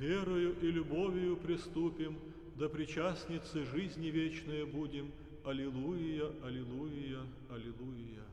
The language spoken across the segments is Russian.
верою и любовью приступим, да причастницы жизни вечные будем. Аллилуйя, аллилуйя, аллилуйя.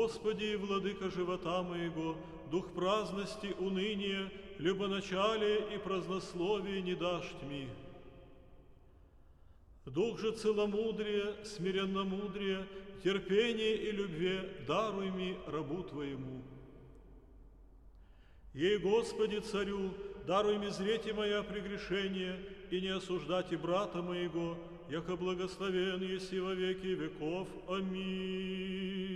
Господи, Владыка живота моего, Дух праздности, уныния, любоначалия и празднословия не дашь тьми. Дух же целомудрия, смиренномудрия, терпения и любви даруй ми рабу Твоему. Ей, Господи, Царю, даруй ми зрети моя прегрешение и не осуждать и брата моего, яко благословен еси во веки веков. Аминь.